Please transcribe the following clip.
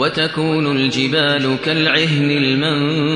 وتكون الجبال كالعهن المنفوش